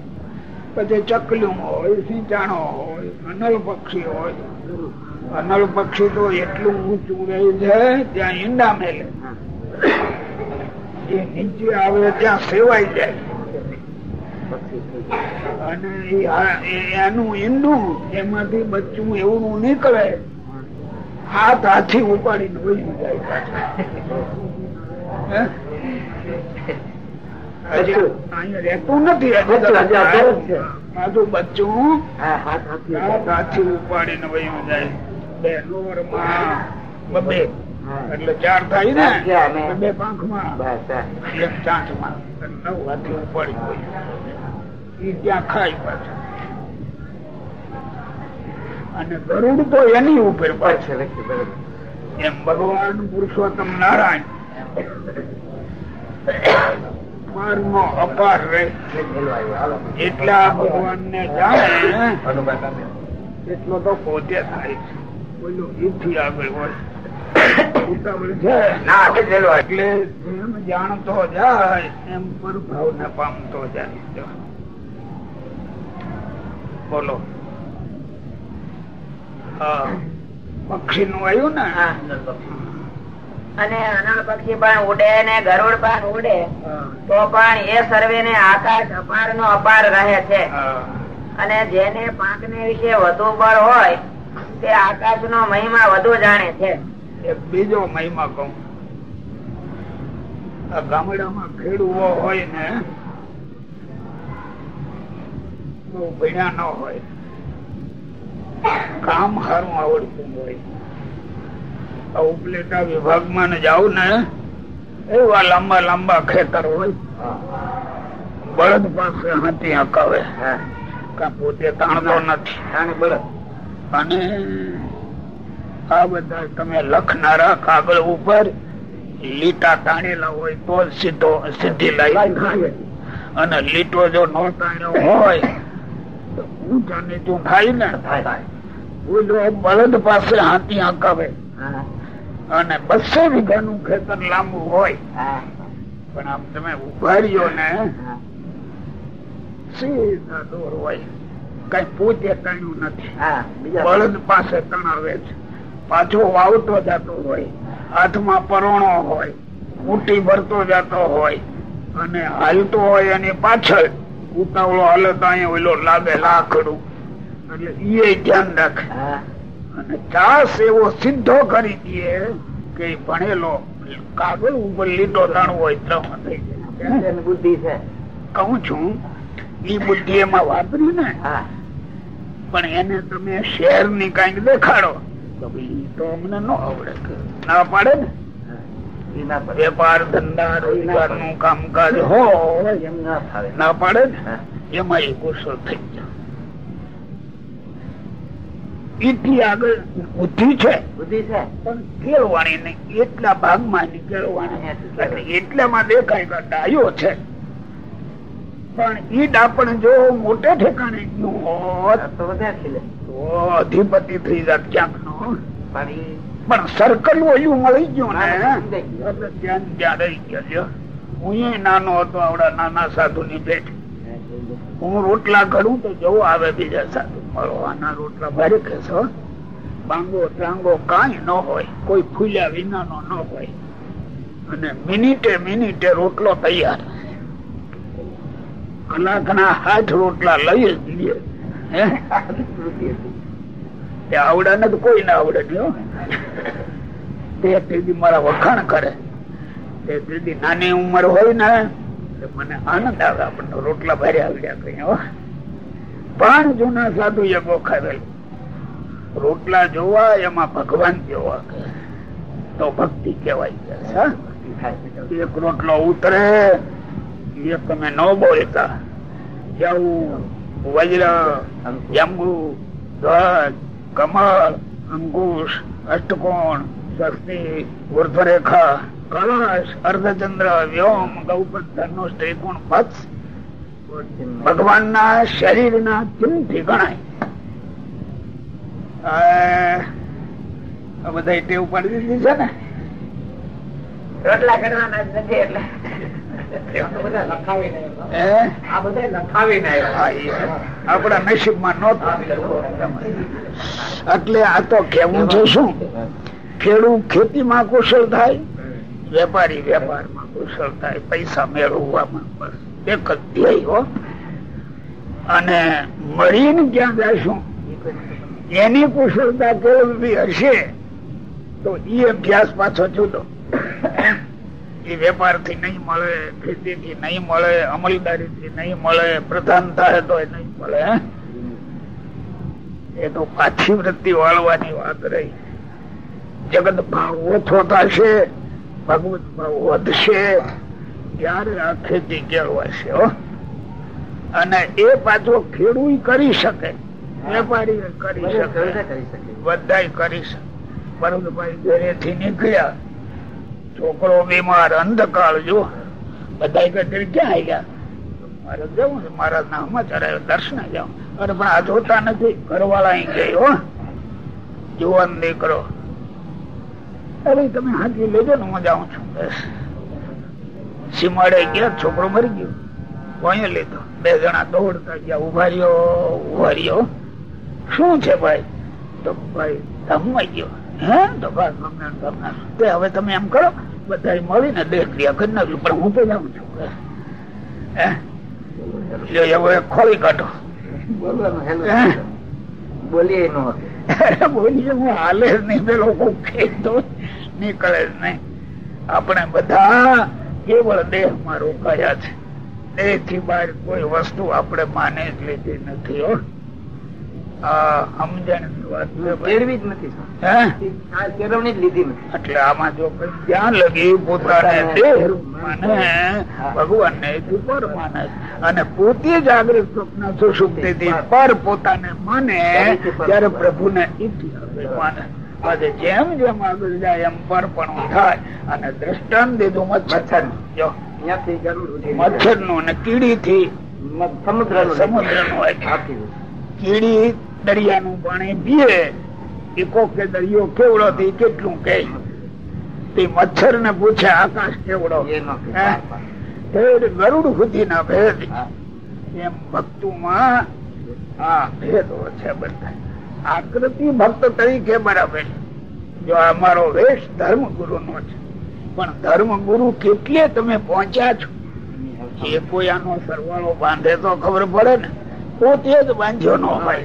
પછી ચકલું હોય, સિંચાણો હોય, અનલ પક્ષી હોય. અનલ પક્ષી તો એટલું ઊંચું રહે છે, ત્યાં ઈંડા મેલે. એ નીચે આવે ત્યાં સેવાઈ જાય. અને એનું ઈંડું એમાંથી બચ્ચું એવું નીકળે. હાથ હાથી ઉપાડીને વહી જાય રહેતું નથી. બચ્ચું. હાથ ઉપાડીને જાય. બે બબે એટલે ચાર થાય ને. બે એક નવ હાથી ઉપાડી ઈ ત્યાં ખાય પાછું. અને ગરુડ તો એની ઉપર પાછળ એમ ભગવાન પુરુષોત્તમ નારાયણ. અપાર હાલો એટલા ભગવાન ને જાણે એટલો તો પોતે થાય છે. આગળ હોય. એટલે જેમ જાણતો જાય એમ પ્રભાવ ને પામતો જાય. બોલો. હા. પક્ષી નું? આવ્યું ને. અને અનળ પક્ષી પણ ઉડે ને ગરુડ પણ ઉડે તો પણ એ સર્વે ને આકાશ અપાર નો અપાર રહે છે. અને જેને પાંખ ને વિશે વધુ બળ હોય તે આકાશ નો મહિમા વધુ જાણે છે. બીજો મહિમા કહું. ગામડામાં ખેડૂવો હોય ને ભણ્યા ન હોય. કામ સારું આવડતું હોય. ઉપલેટા વિભાગમાં જાવ ને એવા લાંબા લાંબા ખેતર હોય. બળદ પાસે હાથી હકાવે પોતે તાણતો નથી. અને આ બધા તમે લખનારા કાગળ ઉપર લીટા તાણેલા હોય તો સીધો સીધી લાઈન. અને લીટો જો ન તાણ્યો હોય તો ઊંચા નીચું થાય ને બળદ પાસે હાથી હકાવે અને બસો વીઘાનું ખેતર લાંબુ હોય. પણ આમ તમે ઉભાર્યો ને સીધા દોર હોય. કઈ પોતે તાણ્યું નથી. બળદ પાસે તણાવે છે. પાછો વાવતો જતો હોય. હાથમાં પરોણો હોય. ઊંટી ભરતો જતો હોય. અને હાલતો હોય એની પાછળ ઉતાવળો હાલત અહીંયા ઓલો લાગે લાકડું. એટલે એ ધ્યાન રાખે. અને ચાસ એવો સિદ્ધો કરી દે કે ભણેલો કાગળ ઉપર લીટો તાણવો હોય ત્રણ થઈ જાય. બુદ્ધિ છે. કઉ છું ઈ બુદ્ધિ એમાં વાપરી ને પણ એને તમે શહેરની કંઈક દેખાડો તો તો અમને ન આવડે. ના પાડે ને? વેપાર ધંધા રોજગારનું કામકાજ હોય ના પાડે ને? એમાં એ ગુસ્સો થઈ જાય. ઈથી આગળ બુદ્ધિ છે. બુદ્ધિ છે. પણ કેળવાણી નહીં. એટલા ભાગમાં કેળવાણી. એટલે એટલામાં દેખાય કે ડાયો છે. પણ ઈ ડાપણ જો મોટે ઠેકાણે ગયું હોત તો અધિપતિ થઈ જાત ક્યાંક નો પણ સર્કલ ઓલું મળી ગયું ને ધ્યાન ત્યાં રહી ગયો હું નાનો હતો આવડા નાના સાધુ ની ભેટ. હું રોટલા ઘડું તો જવું આવે બીજા સાધુ મળવાના રોટલા ભારે ખેસો બાંગો ત્રાંગો કાંઈ ન હોય, કોઈ ફૂલ્યા વિનાનો ન હોય. અને મિનિટે મિનિટે રોટલો તૈયાર. કલાકના હાથ રોટલા લઈ જ લે હે? તે આવડે ને તો કોઈ ના આવડે નહીં તે મારા વખાણ કરે. તે નાની ઉંમર હોય ને મને આનંદ આવે આપણને. રોટલા ભારે આવ્યા કઈ પણ જૂના સાધુ એ ગોખાવેલ. રોટલા જોવા, એમાં ભગવાન જોવા તો ભક્તિ કેવાય એક રોટલો ઉતરે એ તમે ન બોલતા. જવું વજ્ર, જંબુ ધ્વજ કમળ, અંકુશ, અષ્ટકોણ, શક્તિ, ઉર્ધ્વરેખા કળશ અર્ધચંદ્ર વ્યોમ ગૌપત ધનુષ ત્રિકોણ પક્ષ ભગવાન ના શરીર ના ચિહ્નથી ગણાય આ બધા ટેવ પાડી દીધી છે ને? રોટલા કરવાના જ નથી એટલે. બધા લખાવીને આવ્યા. હે? આ બધા લખાવીને આવ્યા. હા, એ આપણા નસીબમાં નહોતું. એટલે આ તો કેવું છે શું? ખેડૂત ખેતીમાં કુશળ થાય વેપારી વેપારમાં કુશળ થાય, પૈસા મેળવવામાં બસ. એક જ ધ્યેય હો. અને મળીને ક્યાં જશું? એની કુશળતા કેળવવી હશે તો એ અભ્યાસ પાછો જુદો. એ વેપારથી નહીં મળે ખેતી થી નહીં મળે અમલદારી થી નહીં મળે, પ્રધાન થાય તો નહીં મળે? એ તો પાછી વૃત્તિ વાળવાની વાત રહી. જગત ભાવ ઓછો થશે ભગવત ભાવ વધશે ત્યારે આ ખેતી કેળવાશે અને એ પાછો ખેડૂત કરી શકે. વેપારી કરી શકે. બધા કરી શકે. ઘરેથી નીકળ્યા. છોકરો બીમાર અંધકાળ જો. બધા ક્યાં આવ્યા? મારે જવું છે મહારાજ ના સમાચાર આવ્યો દર્શને જાઉં. અરે પણ આ જોતા નથી ઘરવાળા અહીં હો. જુવાન દીકરો. અરે તમે હાથી લેજો ને હું જાઉં છું. બસ. સીમાડે ગયા છોકરો મરી ગયો. કોઈ લીધો. બે જણા દોડતા ગયા. ઊભા રહ્યો ઊભા રહ્યો. શું છે ભાઈ? તો ભાઈ ધમવાઈ ગયો. હે? તો બસ ગમે એમ તે હવે તમે એમ કરો બધા મળીને દેહ ક્રિયા કરી નાખ્યું પણ હું તો જાઉં છું. હવે ખોલી કાઢો. બોલવાનું હેલું. હે? બોલીએ નો બોલીએ હું હાલે નહીં. પેલો કોઈ નીકળે જ નહીં. આપણે બધા કેવળ દેહમાં રોકાયા છે. દેહથી બહાર કોઈ વસ્તુ આપણે માને જ લીધી નથી હો. ભગવાન ને પર માને અને પોતે જાગૃત સ્વપ્ન સુષુપ્તિ થી પર પોતાને માને ત્યારે પ્રભુ ને માને. પછી જેમ જેમ આગળ જાય એમ પર પણ થાય અને દ્રષ્ટાંત દીધું મચ્છર. જો મચ્છરનું અને કીડી થી સમુદ્ર સમુદ્રનું કીડી દરિયાનું પાણી પીએ. એ કે દરિયો કેવડો થી કેટલું કે તે મચ્છર ને પૂછે આકાશ કેવડો? ગરુડ સુધી ના ભેદ એમ ભક્તુમાં આ ભેદો છે બધા. આકૃતિ ભક્ત તરીકે બરાબર જો અમારો વેશ ધર્મ ગુરુ નો છે. પણ ધર્મ ગુરુ કેટલે તમે પહોંચ્યા છો? એ કોઈ આનો સરવાળો બાંધે તો ખબર પડે ને. પોતે જ બાંધ્યો નો હોય.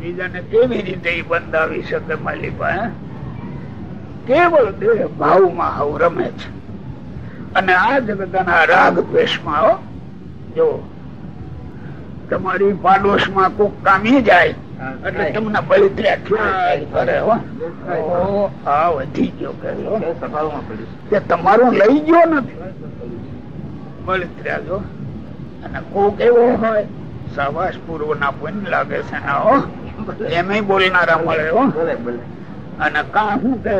બીજાને કેવી રીતે બંધાવી શકે માલી પાસે કેવળ દેહ ભાવમાં હવ રમે છે. અને આ જગતના રાગ હો, જો તમારી પાડોશમાં કોક કામી જાય એટલે તમને કરે આ વધી ગયો કે તમારું લઈ ગયો નથી. બળિત્ર્યા જો. અને કોક એવો હોય સાવાસ પૂર્વ ના પુણ્ય લાગે છે ના એમ બોલનારા મળે હો. અને કા શું કે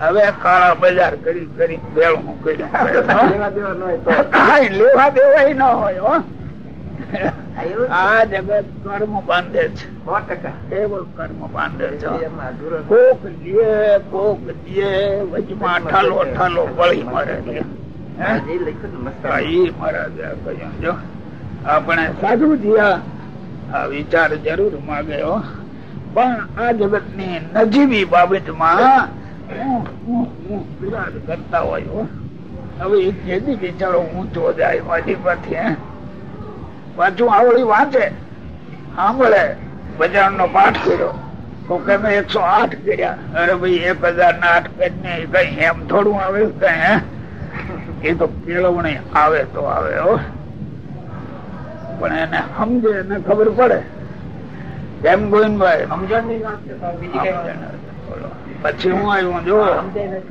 હવે કાળા બજાર કરી કરી બેળું કર્યું લેવા દેવાય ના હોય હો. આ જગત કર્મ બાંધે છે. કેવળ કર્મ બાંધે છે. કોક લે કોક દે વચમાં ઠાલો ઠાલો વળી મરે આપણે સાધુ જીયા આ વિચાર જરૂર માગ્યો પણ આ જગતની નજીવી બાબતમાં કરતા હોય હવે એક જેથી બિચારો ઊંચો જાય મારી પાસે પાછું આવડી વાંચે. સાંભળે. બજાર નો પાઠ કર્યો. તો કે મેં એકસો આઠ કર્યા. અરે ભાઈ એક હજાર ના આઠ કરીને કઈ એમ થોડું આવે કઈ હે? એ તો કેળવણી આવે તો આવે હો. પણ એને સમજે એને ખબર પડે. કેમ ગોવિંદભાઈ. પછી હું આવ્યું જો ને.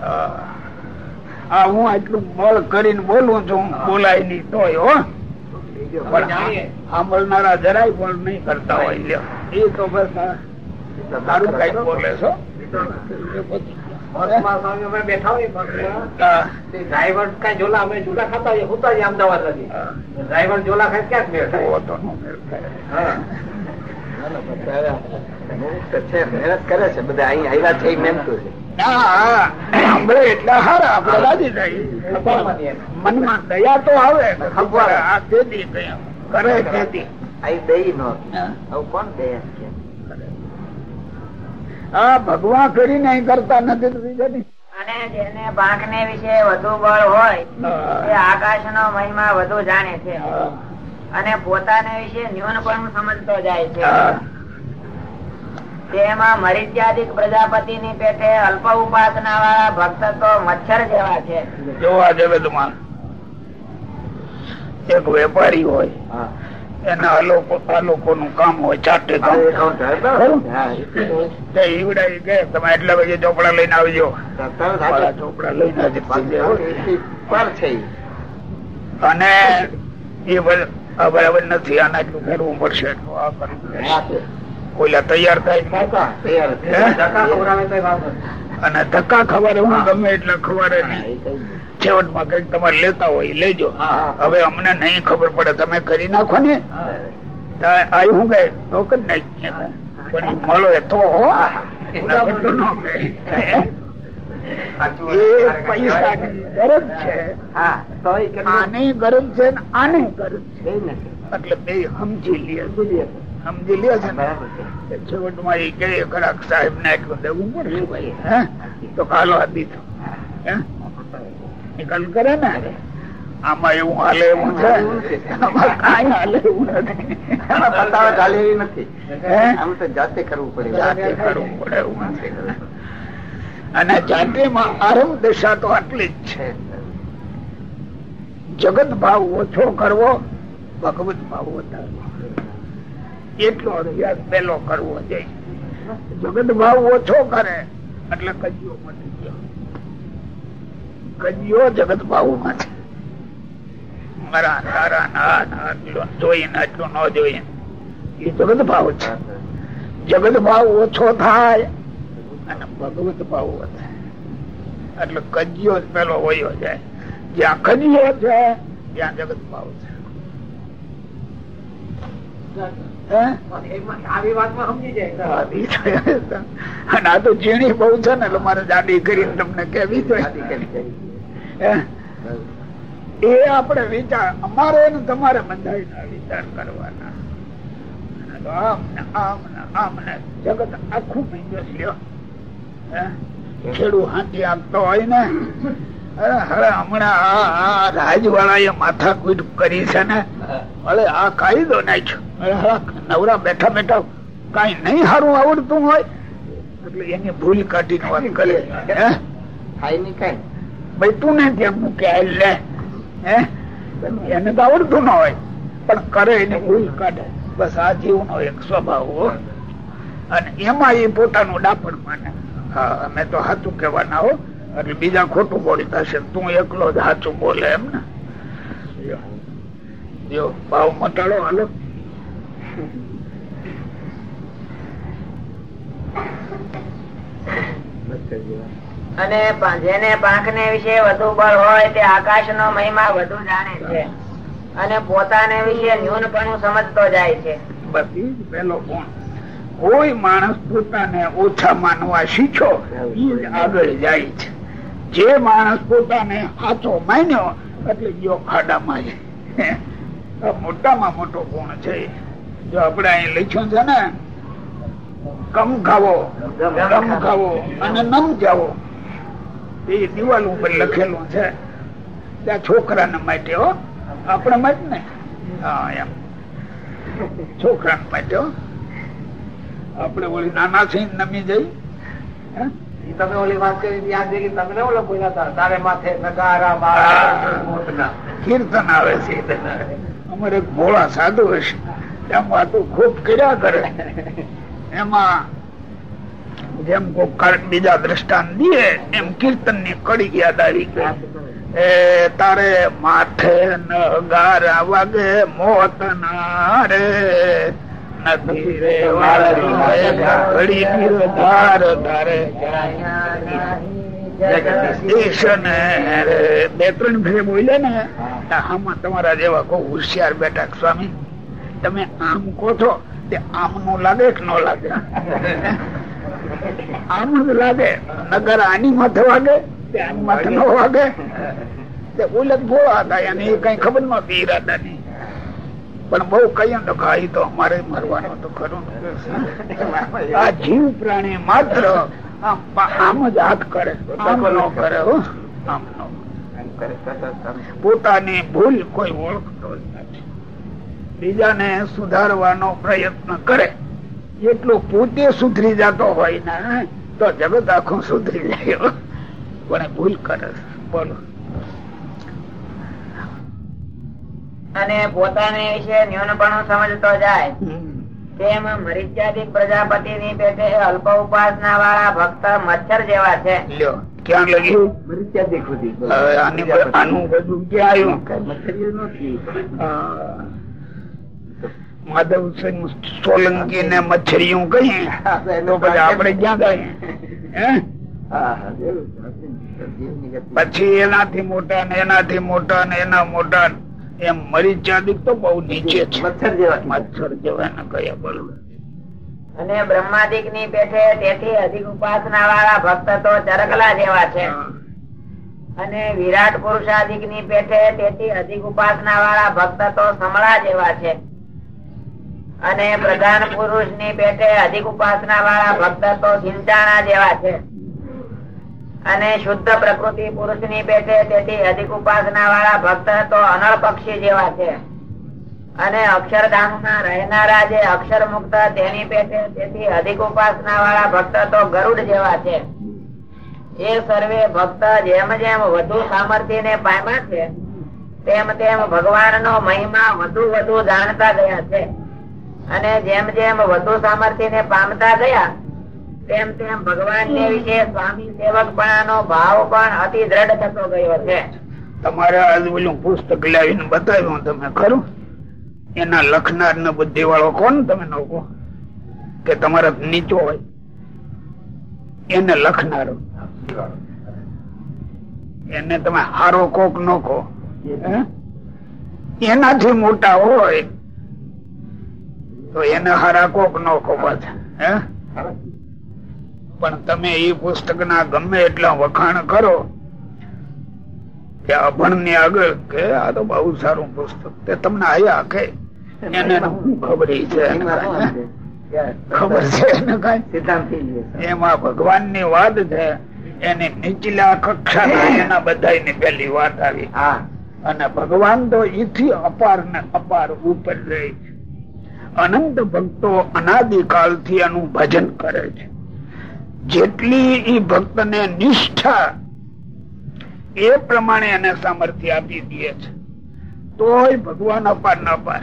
હા. હું આટલું બળ કરીને બોલું છું બોલાય નહીં તોય હો. પણ. સાંભળનારા જરાય પણ નહીં કરતા હોય એ તો બસ સારું કંઈક બોલે છો બેઠા હોઈએ બસમાં. હા. તે ડ્રાઈવર કાંઈ ઝોલા અમે ઝોલા ખાતા હોઈએ સુતા જ અમદાવાદ નથી ડ્રાઈવર ઝોલા ખાઈ ક્યાંક બેઠા તો તો મેળ ખાય. હા મહેનત તો છે મહેનત કરે છે બધા અહીં આવ્યા છે એ મહેનતું છે. સાંભળે એટલે હારા આપડે રાજી થઈ મનમાં દયા તો આવે ખબર આ કેદી કઈ કરે કેદી અહીં દઈ નો હા. હવે કોણ દે છે આ ભગવાન કરીને અહીં કરતા નથી અને જેને પાંખ ને વિશે વધુ બળ હોય એ. આકાશ નો મહિમા વધુ જાણે છે. અને પોતાને વિશે ન્યૂન પણ સમજતો જાય છે. તેમાં મરિત્યાદિક પ્રજાપતિ ની પેટે અલ્પ ઉપાસના વાળા ભક્ત તો મચ્છર જેવા છે. જોવા જગતમાં એક વેપારી હોય એના અલોકો લોકો આ કામ હોય ચાટે આ કામ એકાઉન્ટ હતો? ખરું? હા, એ તો. તે ઈવડા ઈ કે તમે એટલા વાગે ચોપડા લઈને આવજો. ચોપડા લઈને અને એ બરાબર નથી આના એટલું ફેરવું પડશે. એટલું આ કરવું. ઓલા તૈયાર થાય. હે? અને ધક્કા ખવારે હું ગમે એટલે ખવારે નહીં. છેવટમાં કંઈક તમારે લેતા હોય લેજો. હવે અમને નહીં ખબર પડે તમે કરી નાખો ને. આ શું કહે તો જ નહીં પણ મળે તો. એ પૈસાની ગરજ છે. હા કેટલું? ગરજ છે આની ગરજ છે. એટલે બે સમજી લે. સમજી લ્યો છે ને છેવટમાં એ કે ખરાક સાહેબ ને દેવું પડશે ભાઈ હે? તો કાલો આ દીધો. હે? નિકાલ કરે ને? આમાં એવું હાલે એવું છે? આમાં કાંઈ હાલે એવું નથી. એમાં ચાલે એવી નથી. આમ તો જાતે કરવું પડે જાતે કરવું પડે એવું નથી. અને જાતિમાં આરંભ દશા તો આટલી જ છે. જગત ભાવ ઓછો કરવો ભગવત ભાવ વધારવો. એટલો અભ્યાસ પેલો કરવો જોઈએ. જગત ભાવ ઓછો કરે, એટલે કજિયો મટી ગયો. કજિયો જગત ભાવમાં જગત ભાવ છે. જગત ભાવ ઓછો થાય અને ભગવત ભાવ વધે. એટલે કજિયો પેલો હોયો જાય. જ્યાં કજિયો છે, ત્યાં જગત ભાવ છે. અને આ તો ઝીણી બહુ છે ને એટલે મારે જાડી કરીને તમને કેવી જોઈએ? એ આપણે વિચાર અમારે ને તમારે બંધાઈ વિચાર કરવાના. તો આમ ને આમ ને આમ ને જગત આખું બીજો છે. હે? ખેડૂ હાથી આપતો હોય ને. હમણાં આ આ રાજવાળા એ માથાકૂટ કરી છે ને અરે આ કાયદો નાખ્યો. અરે હા, નવરા બેઠા બેઠા કઈ નહીં સારું આવડતું હોય એટલે એની ભૂલ કાઢીને વાત કરે. હે? થાય નહીં કઈ ભાઈ તું ને ત્યાં મૂકે હાલ લે. હે? એને તો આવડતું ન હોય પણ કરે એની ભૂલ કાઢે. બસ આ જીવનો એક સ્વભાવ હો. અને એમાં એ પોતાનું ડાપણ માને. હા અમે તો હાથું કહેવાના હો. એટલે બીજા ખોટું બોલતા છે તું એકલો જ સાચું બોલે એમ ને? ભાવ મટાડો હાલો. અને જેને પાંખ ને વિશે વધુ બળ હોય તે આકાશ નો મહિમા વધુ જાણે છે. અને પોતાને વિશે ન્યૂનપણું સમજતો જાય છે. બધી પેલો કોણ? કોઈ માણસ પોતાને ઓછા માનવા શીખ્યો આગળ જાય છે. જે માણસ પોતાને હાથો માન્યો એટલે ગયો ખાડામાં મોટામાં મોટો ગુણ છે. જો આપણે અહીં લખ્યું છે ને કમ ખાવો, ગમ ખાવો અને નમ જાવો એ દિવાલ ઉપર લખેલું છે. ત્યાં છોકરાને માટે હો. આપણે માટે ને? હા, એમ. છોકરાને માટે હો. આપણે ઓલી નાના છે નમી જઈ, હે? તમે ઓલી વાત કરી યાદ છે કે તમને ઓલો બોલ્યા તારે માથે નગારા હા. કીર્તન આવે છે અમારે એક ભોળા સાધુ હશે. એમ વાતો ખૂબ કર્યા કરે. એમાં જેમ કોઈ બીજા દ્રષ્ટાંત દે એમ કીર્તનની કડી યાદ આવી ગઈ એ તારે માથે નગારા વાગે મોત ના રે. બે ત્રણ ફેર બોલે ને આમાં તમારા જેવા કોઈ હોશિયાર બેઠા સ્વામી, તમે આમ કહો છો તે આમ નું લાગે કે ન લાગે? આમ જ લાગે. નગર આની માથે વાગે, તે આની માથે ન વાગે. તે ઉલટ ભોળા હતા એને એ કઈ ખબર નતી ઈરાદાની. પણ બહુ કહીએ તો ખાઈ તો અમારે મરવાનો તો ખરું આ જીવ પ્રાણી માત્ર આમ જ હાથ કરે. કરે પોતાની ભૂલ કોઈ ઓળખતો જ નથી. બીજાને સુધારવાનો પ્રયત્ન કરે. એટલો પોતે સુધરી જતો હોય ને, તો જગત આખું સુધરી જાય. પણ ભૂલ કરે, બોલો. અને પોતાને વિશે ન્યૂનપણું સમજતો જાય. તેમ મરીચ્યાદિક પ્રજાપતિ ની પેટે અલ્પ ઉપાસના વાળા ભક્ત મચ્છર જેવા છે. લ્યો ક્યાં લગ્યું આની બધું આવ્યું? મચ્છરીઓ માધવસિંહ સોલંકી ને મચ્છરીયું કહીએ તો પછી આપણે ક્યાં. પછી એનાથી મોટા ને એનાથી મોટા ને એના મોટા એમ મરીચાદિક તો બહુ નીચે છે. મચ્છર જેવા મચ્છર જેવા કયા બરોબર અને બ્રહ્માદિકની પેઠે તેથી અધિક ઉપાસના વાળા ભક્ત તો ચરકલા જેવા છે. અને વિરાટ પુરુષાદિકની પેઠે તેથી અધિક ઉપાસના વાળા ભક્ત તો સમળા જેવા છે. અને પ્રધાન પુરુષની પેઠે અધિક ઉપાસના વાળા ભક્ત તો સિંચાણા જેવા છે. અને શુદ્ધ પ્રકૃતિ પુરુષની પેટે તેથી અધિક ઉપાસના વાળા ભક્ત તો અનળ પક્ષી જેવા છે. અને અક્ષરધામમાં રહેનારા જે અક્ષર મુક્ત તેની પેટે તેથી અધિક ઉપાસના વાળા ભક્ત તો ગરુડ જેવા છે. એ સર્વે ભક્ત જેમ જેમ વધુ સામર્થ્ય ને પામ્યા છે, તેમ તેમ ભગવાન નો મહિમા વધુ વધુ જાણતા ગયા છે. અને જેમ જેમ વધુ સામર્થ્ય ને પામતા ગયા તેમ તેમ ભગવાન ને વિશે સ્વામી સેવક ભાવ પણ અતિ દ્રઢ થતો ગયો છે. તમારે આજ પુસ્તક લાવીને બતાવ્યું તમે, ખરું? એના લખનાર ને બુદ્ધિ વાળો કોણ તમે લોકો કે તમારા નીચો હોય. એને લખનારો. એને તમે હારો કોક નો કહો. એનાથી મોટા હોય તો એને હારા કોક નો કહો પાછા. હે? પણ તમે એ પુસ્તક ના ગમે એટલા વખાણ કરો કે અભણની આગળ કે આ તો બહુ સારું પુસ્તક તે તમને આયા કે? એને ખબર છે? ખબર છે. એમાં ભગવાનની વાત છે. એની નીચલા કક્ષા એના બધા પેલી વાત આવી. હા. અને ભગવાન તો ઈથી અપાર ને અપાર ઉપર રહે છે. અનંત ભક્તો અનાદિકાલથી એનું ભજન કરે છે. જેટલી ઈ ભક્ત ને નિષ્ઠા એ પ્રમાણે એને સામર્થ્ય આપી દે છે. તોય ભગવાન અપાર ન અપાર.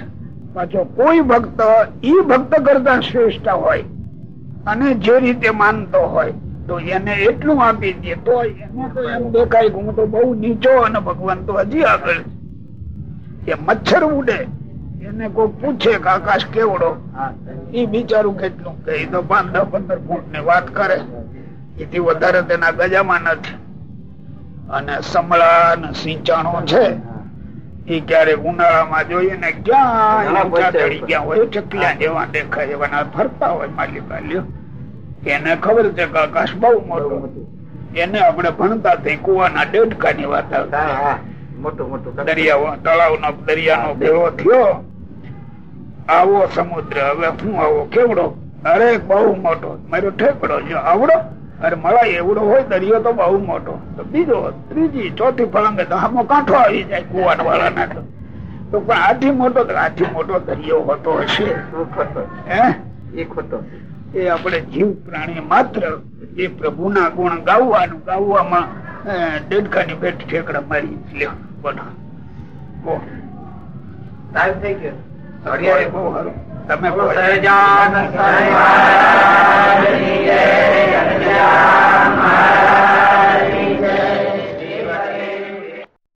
પાછો કોઈ ભક્ત ઈ ભક્ત કરતા શ્રેષ્ઠ હોય અને જે રીતે માનતો હોય, તો એને એટલું આપી દે. તો એને તો એમ દેખાય હું તો બહુ નીચો અને ભગવાન તો હજી આગળ. એ મચ્છર ઉડે. એને કોઈ પૂછે કે આકાશ કેવડો? એ બિચારું કેટલું કે ઈ તો પાંચ દસ પંદર ફૂટની વાત કરે. એથી વધારે તેના ગજામાં નથી. અને સમળા ને સિંચાણો છે. એ ક્યારેક ઉનાળામાં જોઈએ ને ક્યાં ચડી ગયા હોય ચકલા જેવા દેખાય એવા ફરતા હોય માલી પાલ્યો એને ખબર છે કે આકાશ બહુ મોટું. એને આપણે ભણતા થઈ કુવાના ડેડકા ની વાત આવતી. મોટું મોટું દરિયા તળાવનો દરિયાનો ભેળો થયો. આવો સમુદ્ર હવે હું આવો કેવડો? અરે બહુ મોટો. મારો ઠેકડો જો આવડો? અરે મળાય એવડો હોય દરિયો તો બહુ મોટો. તો બીજો ત્રીજી ચોથી ફળંગે તો આમો કાંઠો આવી જાય કુવાન વાળા ના તો. તો પણ આથી મોટો તો આથી મોટો દરિયો હોતો હશે. હે? એ આપણે જીવ પ્રાણી માત્ર એ પ્રભુના ગુણ ગાવવાનું ગાવવામાં દેડકાની પેટ ઠેકડા મારી લ્યો બોલો કહો. ટાઈમ થઈ ગયો ઘડિયાળે બહુ સારું. તમે મહારાજની જય.